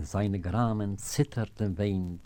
in seine Gramen zittert und weint,